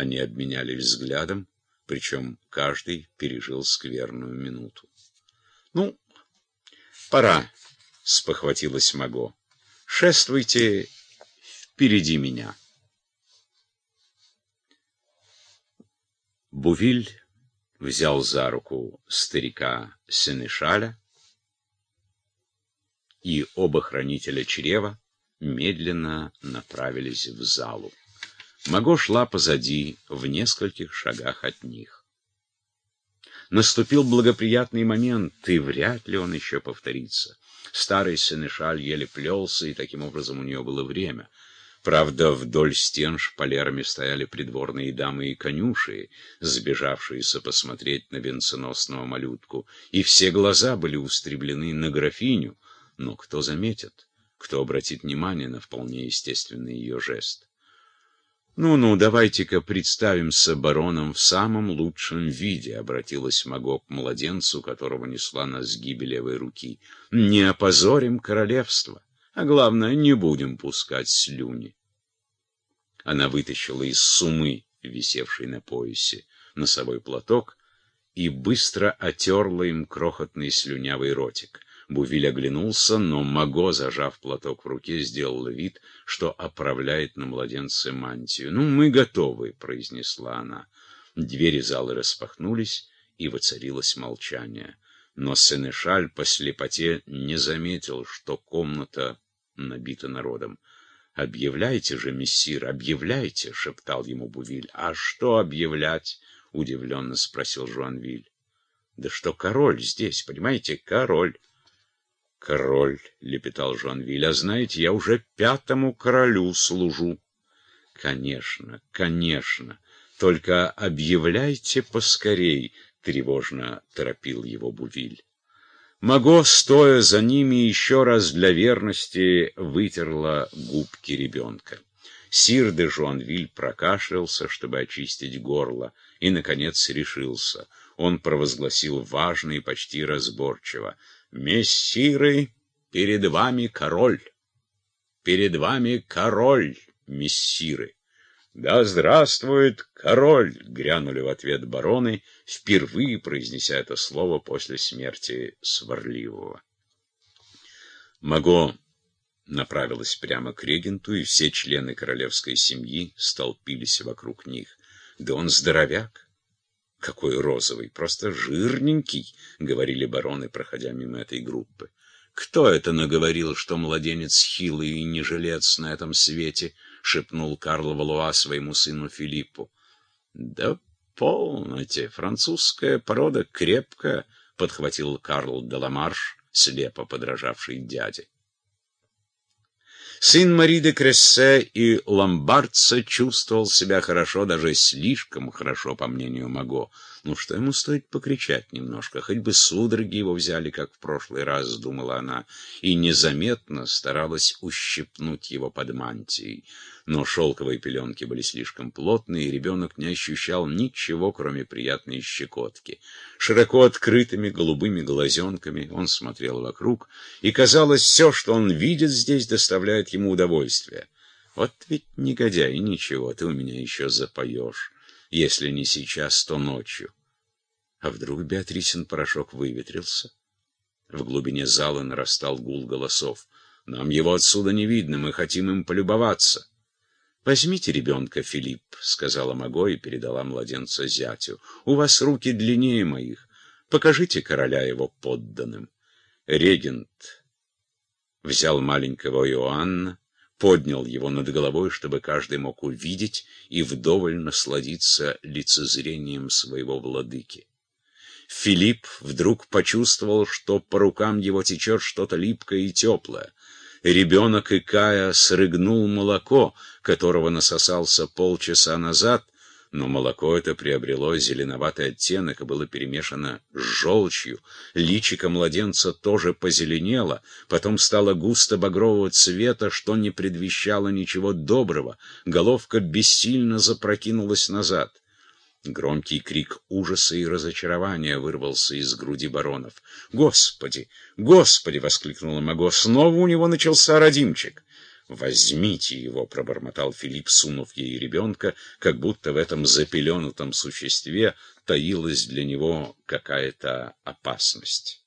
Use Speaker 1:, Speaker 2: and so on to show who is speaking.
Speaker 1: Они обменялись взглядом, причем каждый пережил скверную минуту. — Ну, пора, — спохватилась Маго. — Шествуйте впереди меня. Бувиль взял за руку старика Сенешаля, и оба хранителя чрева медленно направились в залу. Маго шла позади, в нескольких шагах от них. Наступил благоприятный момент, и вряд ли он еще повторится. Старый Сенешаль еле плелся, и таким образом у нее было время — Правда, вдоль стен шпалерами стояли придворные дамы и конюши, сбежавшиеся посмотреть на венценосного малютку, и все глаза были устремлены на графиню, но кто заметит, кто обратит внимание на вполне естественный ее жест? «Ну-ну, давайте-ка представимся бароном в самом лучшем виде», — обратилась Маго к младенцу, которого несла на сгибе левой руки. «Не опозорим королевство». А главное, не будем пускать слюни. Она вытащила из сумы, висевшей на поясе, носовой платок и быстро отерла им крохотный слюнявый ротик. Бувиль оглянулся, но Маго, зажав платок в руке, сделала вид, что оправляет на младенце мантию. «Ну, мы готовы», — произнесла она. Двери зала распахнулись, и воцарилось молчание но Сенешаль по слепоте не заметил, что комната набита народом. «Объявляйте же, мессир, объявляйте!» — шептал ему Бувиль. «А что объявлять?» — удивленно спросил Жуанвиль. «Да что король здесь, понимаете, король!» «Король!» — лепетал Жуанвиль. «А знаете, я уже пятому королю служу». «Конечно, конечно, только объявляйте поскорей!» — тревожно торопил его Бувиль. Маго, стоя за ними, еще раз для верности вытерла губки ребенка. Сир де Жуанвиль прокашлялся, чтобы очистить горло, и, наконец, решился. Он провозгласил важно и почти разборчиво. «Мессиры, перед вами король! Перед вами король, мессиры!» «Да здравствует король!» — грянули в ответ бароны, впервые произнеся это слово после смерти Сварливого. Маго направилась прямо к регенту, и все члены королевской семьи столпились вокруг них. «Да он здоровяк!» «Какой розовый! Просто жирненький!» — говорили бароны, проходя мимо этой группы. «Кто это наговорил, что младенец хилый и не жилец на этом свете?» — шепнул Карл Валуа своему сыну Филиппу. — Да полноте, французская порода крепкая, — подхватил Карл Деламарш, слепо подражавший дяде. Сын Мари де Крессе и ломбардца чувствовал себя хорошо, даже слишком хорошо, по мнению Маго. Ну, что ему стоит покричать немножко, хоть бы судороги его взяли, как в прошлый раз, думала она, и незаметно старалась ущипнуть его под мантией но шелковые пеленки были слишком плотные, и ребенок не ощущал ничего, кроме приятной щекотки. Широко открытыми голубыми глазенками он смотрел вокруг, и, казалось, все, что он видит здесь, доставляет ему удовольствие. Вот ведь негодяй, ничего, ты у меня еще запоешь, если не сейчас, то ночью. А вдруг Беатрисин порошок выветрился? В глубине зала нарастал гул голосов. Нам его отсюда не видно, мы хотим им полюбоваться. «Возьмите ребенка, Филипп», — сказала Маго и передала младенца зятю. «У вас руки длиннее моих. Покажите короля его подданным». Регент взял маленького Иоанна, поднял его над головой, чтобы каждый мог увидеть и вдоволь насладиться лицезрением своего владыки. Филипп вдруг почувствовал, что по рукам его течет что-то липкое и теплое ребенок Икая срыгнул молоко, которого насосался полчаса назад, но молоко это приобрело зеленоватый оттенок и было перемешано с желчью. Личико младенца тоже позеленело, потом стало густо багрового цвета, что не предвещало ничего доброго. Головка бессильно запрокинулась назад. Громкий крик ужаса и разочарования вырвался из груди баронов. «Господи! Господи!» — воскликнула Маго. «Снова у него начался родимчик!» «Возьмите его», — пробормотал Филипп, сунув ей ребенка, как будто в этом запеленутом существе таилась для него какая-то опасность.